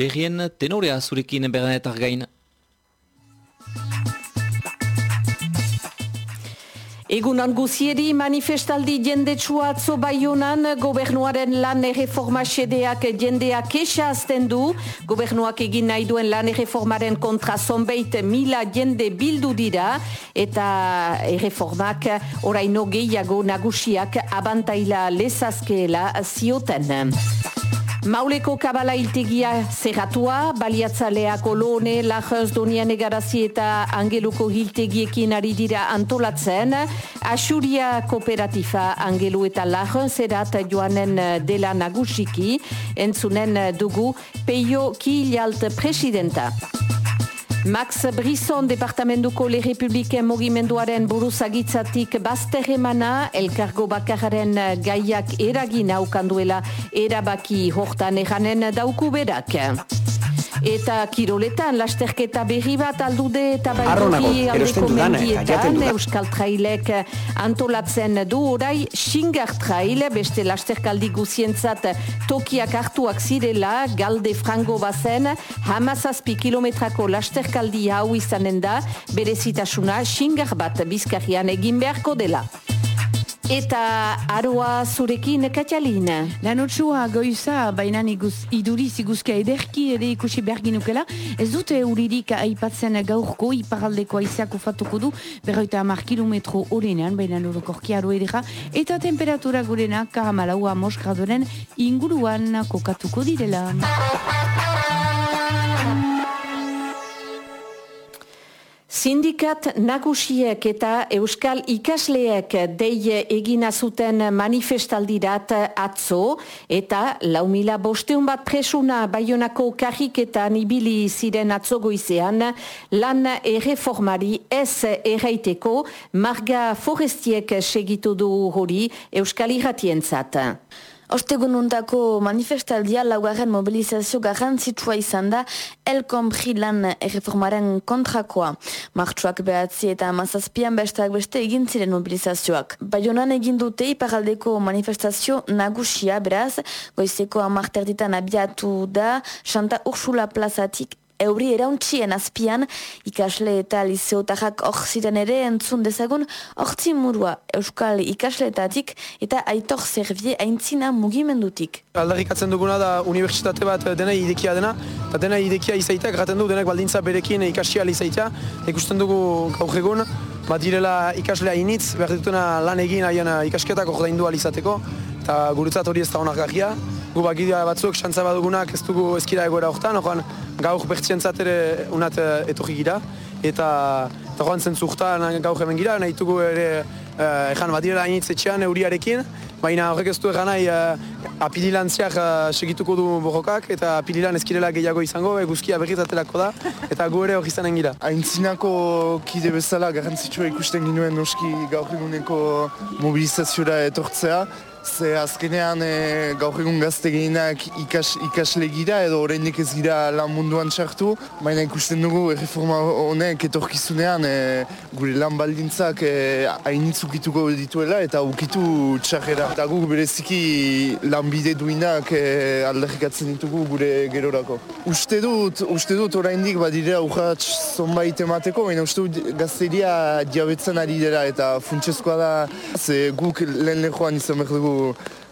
berrien tenorea zurekin berrenetar gain. Egunan guzieri manifestaldi jendetsua atzo baionan gobernuaren lan erreforma sedeak jendea kesa azten du. Gobernuak egin nahi duen lan erreformaren kontra zonbeit mila jende bildu dira eta erreformak oraino gehiago nagusiak abantaila lezazkeela zioten. Mauleko kabala iltegia zerratua, baliatzaleak olone, lajaz donian egarazi eta angeluko hiltegiekin ari dira antolatzen, Asuria kooperatifa angelu eta lajaz zerat joanen dela nagusiki, entzunen dugu peio ki presidenta. Max Brisson departamentuko Le Republiken mogimenduaren buruzagitzatik bazterremana elkargo bakararen gaiak eragina ukanduela erabaki hortan eranen dauku berak. Eta kiroletan, lasterketa berri bat aldude eta baiduki aldeko mendietan, Euskal Trailek antolatzen du orai, Xingar Trail, beste lasterkaldi guzientzat tokiak hartuak zirela, galde frango bazen, hamazazpi kilometrako lasterkaldi hau izanen da, berezitasuna Xingar bat bizkarrian egin beharko dela. Eta aroa zurekin katxalin. Lanotsua goiza, baina iguz, iduriz iguzkia ederki ere ikusi berginukela. Ez dute uririk aipatzen gaurko, iparaldeko aizeak ufatuko du, berroita amar kilometro horrenean, baina norokorki aro edera. Eta temperatura gurena, karamalaua mos gradoren inguruan kokatuko direla. Sindikat nagusiek eta euskal ikasleek dei egina zuten manifestaldirat atzo eta lau mila bosteun bat presuna baionako kariketan ibili ziren atzogoizean lan erreformari ez erraiteko marga forestiek segitu du hori euskal irratientzat. Ostegun undako manifestaldia laugarren mobilizazio garrantzitsua izan da El Compri lan erreformaren kontrakoa. Martxuak behatzi eta mazazpian besteak beste egin ziren mobilizazioak. Baionan egin dute iparaldeko manifestazio nagusia beraz, goizeko amarterditan abiatu da Santa Ursula plazatik euri erauntxien azpian, ikasle eta liseotarrak hor ziren ere entzun dezagun, hortzi murua euskal ikasleetatik eta aitor zerbie aintzina mugimendutik. Aldarrikatzen duguna da unibertsitate bat dena idekia dena, eta dena idekia izaitea, graten du denak baldintza berekin ikasia izaitea, ikusten dugu gaur egun, bat direla ikaslea initz, behar ditutena lan egin aien ikasketak ordaindu alizateko, eta guretzat hori ez da honak gahia. Gu bakidea batzuk, xantza badugunak ez dugu ezkira egoera horretan, okan gaur bertzientzat ere unat eh, etorri gira, eta eta joan zen zuhtan gaur hemen gira, nahi dugu ere uh, ejan bat direla hainitz etxean euriarekin, baina horrek ez du egan nahi uh, apililantziak segituko du borrokak, eta apililan ezkirela gehiago izango, eguzkia berrizatelako da, eta gu ere hori zanen gira. Aintzinako kide bezala garrantzitsua ikusten ginuen noski gaur eguneko mobilizaziora etortzea, Ze azkenean e, gaur egun gazte gehienak ikas, ikasle gira edo oraindik ez gira lan munduan txartu, baina ikusten dugu erreforma honek etorkizunean e, gure lan baldintzak e, hainitzukituko dituela eta ukitu txarrera. Eta guk bereziki lan bide duinak e, aldarrikatzen ditugu gure gerorako. Uste dut, uste dut oraindik badira urratx zonbait emateko, baina uste dut gazteria diabetzen ari dira eta funtsezkoa da ze guk lehen lehoan izan behar dugu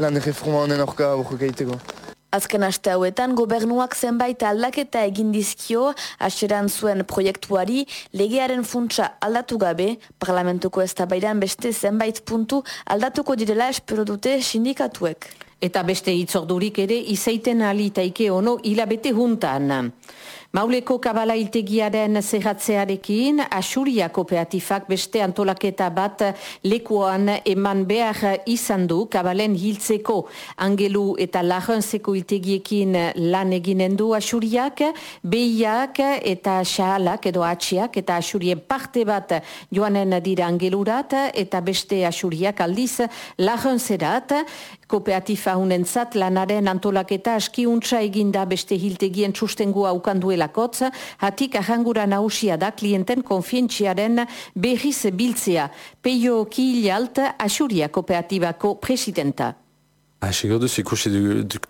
lan erreforma honen orka buruk egiteko. Azken aste hauetan, gobernuak zenbait aldaketa egin dizkio aseran zuen proiektuari legearen funtsa aldatu gabe, parlamentuko ez beste zenbait puntu aldatuko direla espero dute sindikatuek. Eta beste itzordurik ere izaiten alitaike ono hilabete juntan. Mauleko kabala iltegiaren zerratzearekin, Asuria kooperatifak beste antolaketa bat lekuan eman behar izan du kabalen hiltzeko. Angelu eta lahantzeko iltegiekin lan eginen du Asuriak, behiak eta xahalak edo atxiak eta Asurien parte bat joanen dira angelurat eta beste Asuriak aldiz lahantzerat, Kooperatifa hunentzat lanaren antolaketa askiuntza eginda beste hiltegien txustengua ukanduela delakotz, hatik ahangura nausia da klienten konfientziaren berriz biltzea. Peio Kiilalt, Asuria Kooperatibako presidenta. Sigur duz ikusi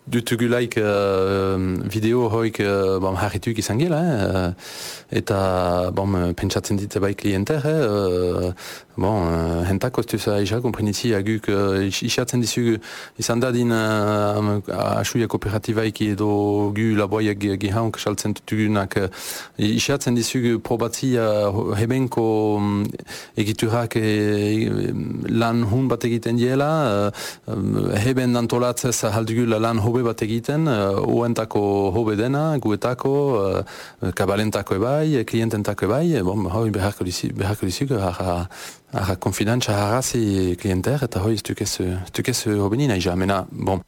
dutugulaik uh, video hoik uh, bom, harrituk izan gila, eh? eta bom, pentsatzen dite bai klienter, eh? uh, bon, uh, hentako ez duza isa, komprenitzi aguk uh, isatzen dizu izan dadin uh, asuia kooperatibaik edo gu laboiak gihaunk saltzen dutugunak uh, isatzen dizu probatzi uh, hebenko um, egiturak e, lan hun bat egiten diela, uh, heben antolatzez haldugula lan hobe bat egiten, uh, uentako hobe dena, guetako, uh, kabalentako ebai, kliententako ebai, bon, hoi beharko dizuk, harra, harra konfidantza harrazi klienter, eta hoi stukez hobe nina jamena, bon.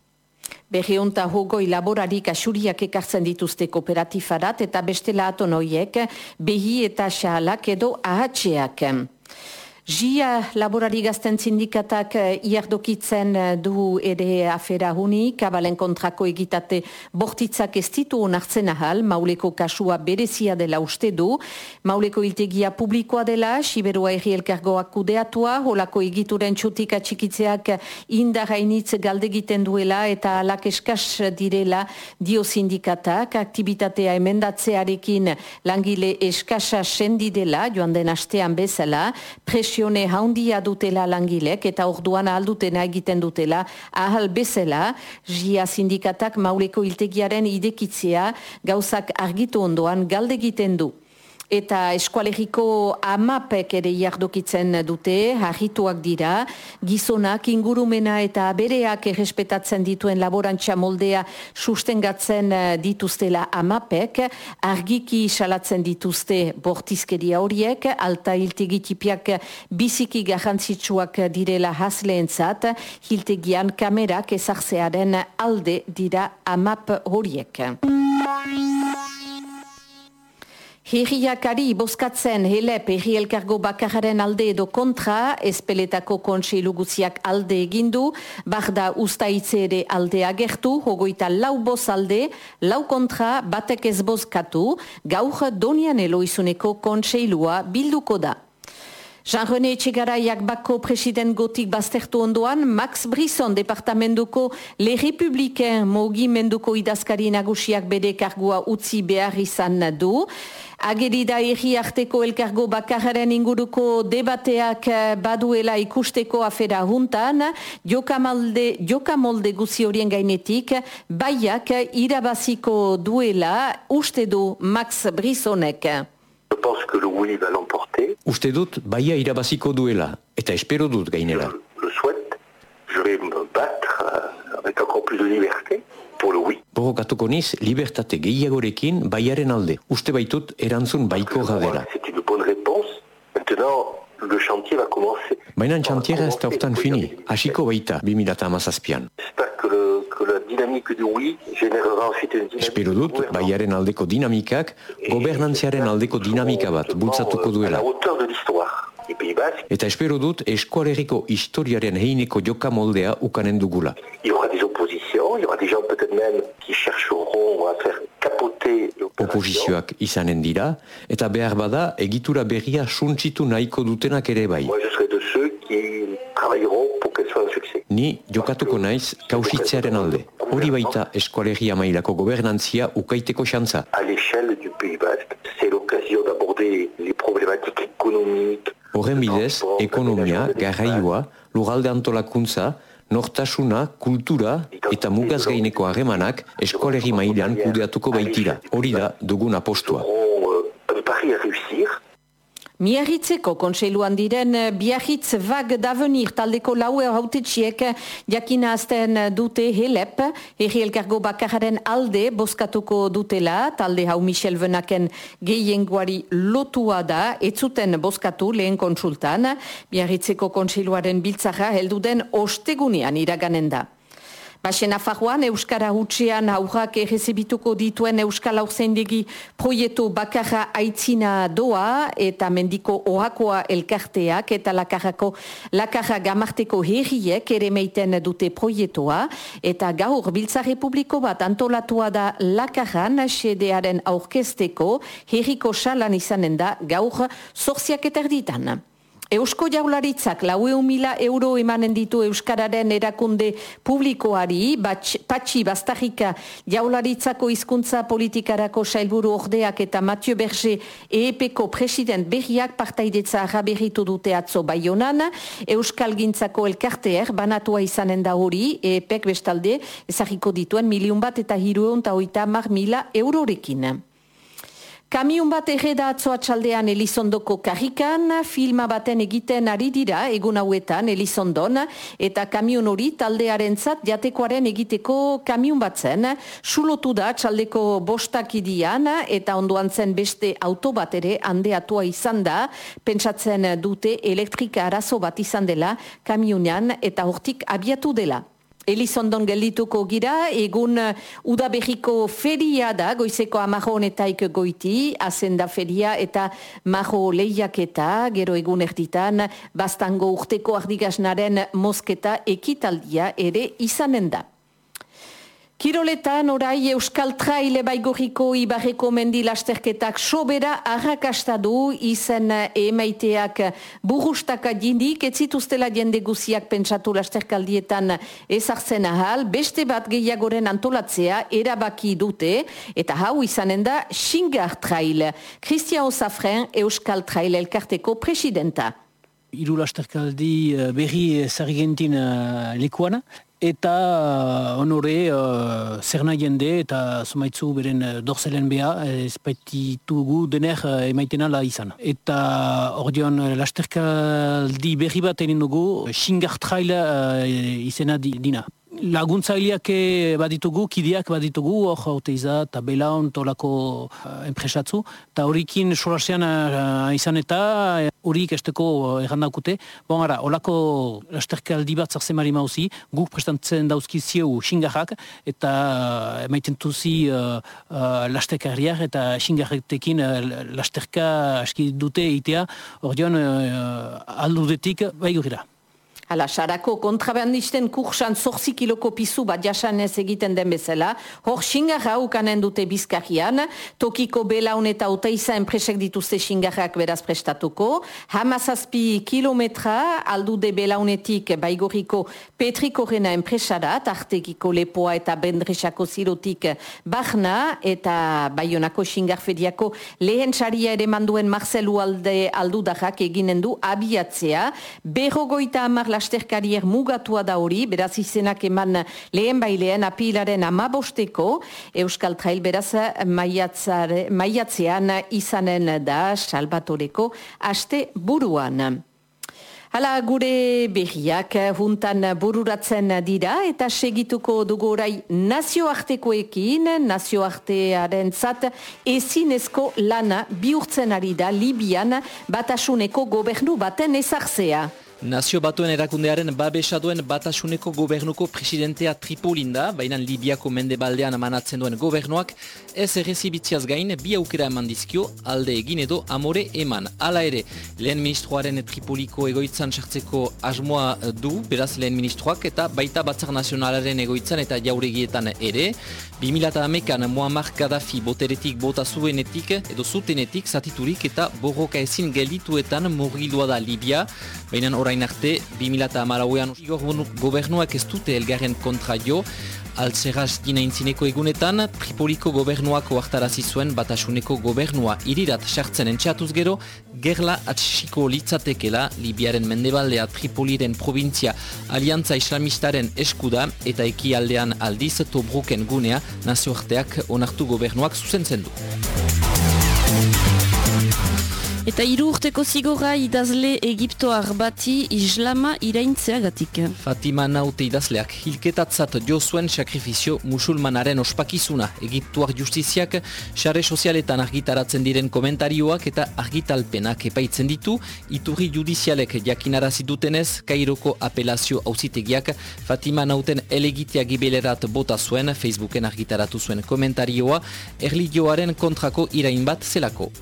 Berriunta hogoi laborarik asuriak ekartzen dituzte kooperatifarat eta bestela atonoiek behi eta xahalak edo ahatxeak. Gia laborari gazten sindikatak eh, iardokitzen eh, du ere afera huni, kabalen kontrako egitate bortitzak ez ditu onartzen ahal, mauleko kasua berezia dela uste du, mauleko iltegia publikoa dela, Siberua erri elkargoak kudeatua, holako egituren txutik atxikitzeak indarainitz galdegiten duela eta alak eskas direla dio sindikatak, aktivitatea emendatzearekin langile eskasa sendi dela, joan den astean bezala, presio presione haundia dutela langilek eta orduan aldutena egiten dutela ahal bezala, jia sindikatak mauleko iltegiaren idekitzea gauzak argitu ondoan galde egiten du eta eskualegiko amapek ere jardokitzen dute, harrituak dira, gizonak ingurumena eta bereak errespetatzen dituen laborantza moldea sustengatzen eh, dituztela amapek, argiki salatzen dituzte bortizkeria horiek, alta hiltegitipiak biziki garrantzitsuak direla hasleentzat, hiltegian kamerak ezartzearen alde dira amap horiek. Herriakari bozkatzen helep herri elkargo bakararen alde edo kontra, espeletako kontseilu guziak alde egindu, barda ustaitze ere alde agertu, hogoita lau boz alde, lau kontra batek ez bozkatu, gaur donian eloizuneko kontseilua bilduko da. Jean-René Etxegaraiak bako president gotik baztertu ondoan, Max Brisson departamentuko Le Republiken mogimenduko idazkari nagusiak bere kargua utzi behar izan du. Agerida erri arteko elkargo bakararen inguruko debateak eh, baduela ikusteko afera juntan, jokamolde, jokamolde guzi horien gainetik, baiak irabaziko duela uste du Max Brissonek. Je pense que le oui va l'emporter. Uste dut, baia irabaziko duela, eta espero dut gainera. Je le souhaite. Je vais me battre euh, avec encore plus de liberté pour le oui. Borokatuko niz, libertate gehiagorekin baiaren alde. Uste baitut, erantzun baiko gadera. C'est une bonne réponse. Maintenant, le chantier va commencer. Baina txantiera ez da hortan fini, hasiko baita 2008an. Espero dut, baiaren aldeko dinamikak, gobernantziaren aldeko dinamika bat bultzatuko duela. Eta espero dut, eskualeriko historiaren heineko joka moldea ukanen dugula. aura des y aura des gens peut-être même qui chercheront à faire capoter. Oposizioak izanen dira, eta behar bada, egitura berria suntsitu nahiko dutenak ere bai. Ni jokatuko naiz kausitzearen alde. Hori baita eskualegia mailako gobernantzia ukaiteko xantza. À l'échelle du Pays Basque, c'est l'occasion d'aborder les problématiques économiques. Horren bidez, ekonomia, garraioa, lugalde antolakuntza, nortasuna, kultura eta mugaz gaineko harremanak eskualegi mailan kudeatuko baitira. Hori da dugun apostua. Miarritzeko kontseiluan diren eh, biarritz vag d'avenir taldeko laue hautetxiek jakina azten dute helep, erri elkargo bakararen alde boskatuko dutela, talde hau Michel Venaken gehienguari lotua da, etzuten boskatu lehen konsultan, biarritzeko kontseiluaren biltzara helduden ostegunean iraganen da. Basen afaruan, Euskara Hutsean aurrak errezibituko dituen Euskal Aurzeindegi proiektu bakarra aitzina doa eta mendiko ohakoa elkarteak eta lakarrako lakarra gamarteko herriek ere meiten dute proiektua eta gaur Biltza Republiko bat antolatua da lakarran sedearen aurkesteko herriko salan izanen da gaur zorziak eta erditan. Eusko jaularitzak laueu mila euro emanen ditu Euskararen erakunde publikoari, patxi bastarrika jaularitzako hizkuntza politikarako sailburu ordeak eta Mathieu Berger EEPko president berriak partaidetza agaberritu dute atzo baionan, Euskal gintzako elkarteer banatua izanen da hori, EEPek bestalde ezagiko dituen milion bat eta hirueun eta oita mar mila eurorekin. Kamiun bat erreda atzoa txaldean Elizondoko karrikan, filma baten egiten ari dira egun hauetan Elizondon, eta kamiun hori taldearen zat jatekoaren egiteko kamiun bat zen, sulotu da txaldeko bostakidian, eta ondoan zen beste auto bat ere handeatua izan da, pentsatzen dute elektrika arazo bat izan dela kamiunean eta hortik abiatu dela. Elizondon geldituko gira, egun uh, udaberriko feria da, goizeko amajo honetaik goiti, azenda feria eta majo lehiaketa, gero egun erditan, bastango urteko ardigasnaren mosketa ekitaldia ere izanen da. Kiroletan orai Euskal Traile baigoriko ibarreko mendi lasterketak sobera arrakasta du izen emaiteak burustaka jindik, ez zituztela jende guziak pentsatu lasterkaldietan ezartzen ahal, beste bat gehiagoren antolatzea erabaki dute, eta hau izanen da Xingar Trail. Christian Osafren Euskal Trail elkarteko presidenta. Iru lasterkaldi eh, berri zargentin uh, lekuana, eta uh, honore uh, zer nahi jende eta zumaitzu beren uh, dorzelen beha ezpaititugu dener uh, emaitenala izan. Eta hor dion uh, lasterkaldi berri bat egin dugu, xingartraila uh, izena di, dina laguntzaileak eh, baditugu, kideak baditugu, hor haute iza, eta belaun, tolako uh, enpresatzu, eta horikin solasean uh, izan eta horik uh, esteko errandaukute. Bon, ara, holako lasterkaldi bat zarzemari mauzi, guk prestantzen dauzki zieu xingarrak, eta uh, emaiten tuzi uh, uh, lasterkarriak, eta xingarretekin uh, lasterka aski dute itea, hor dion uh, aldudetik, bai gurira. Hala, sarako kontrabandisten kursan zorzi kiloko pizu bat jasanez egiten den bezala, hor xingarra ukanen dute bizkarian, tokiko belaun eta oteiza enpresek dituzte xingarrak beraz prestatuko, hamazazpi kilometra aldude belaunetik baigoriko petriko rena enpresara, tartekiko lepoa eta bendresako zirotik bahna eta baionako xingarfediako lehen txaria ere manduen Marcelu alde aldudarrak eginen du abiatzea, berrogoita amar lasterkarier mugatua da hori, beraz izenak eman lehen bailean apilaren amabosteko, Euskal Trail beraz maiatzean izanen da salbatoreko aste buruan. Hala gure berriak juntan bururatzen dira eta segituko dugu orai nazioartekoekin, nazioartearen zat ezinezko lana bihurtzen ari da Libian batasuneko gobernu baten ezartzea. Nazio batuen erakundearen babesa duen batasuneko gobernuko presidentea Tripolinda, baina Libiako mendebaldean manatzen duen gobernuak, ez errezibitziaz gain bi aukera eman dizkio alde egin edo amore eman. Hala ere, lehen ministroaren Tripoliko egoitzan sartzeko asmoa du, beraz lehen ministroak, eta baita batzar nazionalaren egoitzan eta jauregietan ere, 2008an Muammar Gaddafi boteretik bota zuenetik edo zutenetik zatiturik eta borroka ezin geldituetan morgildua da Libia, baina orain arte 2008an gobernuak ez dute elgarren kontra jo, altzeraz intzineko egunetan, Tripoliko gobernuak oartarazi zuen batasuneko gobernua irirat sartzen entxatuz gero, gerla atxiko litzatekela Libiaren mendebaldea Tripoliren provintzia aliantza islamistaren eskuda eta ekialdean aldiz Tobruken gunea nazioarteak onartu gobernuak zuzentzen du. Eta hiru urteko zigorra idazle Egiptoar bati islama iraintzeagatik. Fatima Naute idazleak hilketatzat jo zuen sakrifizio musulmanaren ospakizuna. Egiptuar justiziak xare sozialetan argitaratzen diren komentarioak eta argitalpenak epaitzen ditu. Iturri judizialek jakinarazi dutenez, Kairoko apelazio auzitegiak Fatima Nauten elegitea gibelerat bota zuen, Facebooken argitaratu zuen komentarioa, erligioaren kontrako irain bat zelako.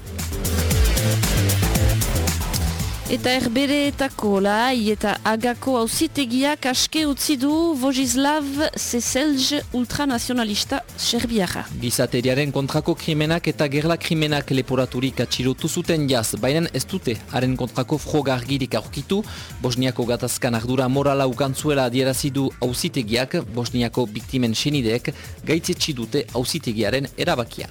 Eta erbereetako lai eta agako hauzitegiak aske utzi du Vojislav Seselj ultranazionalista serbiara. Gizateriaren kontrako krimenak eta gerla krimenak leporaturik atxilotu zuten jaz, baina ez dute haren kontrako frogargirik aurkitu, Bosniako gatazkan ardura morala ukantzuela adierazidu hauzitegiak, Bosniako biktimen senideek gaitzetsi dute hauzitegiaren erabakia.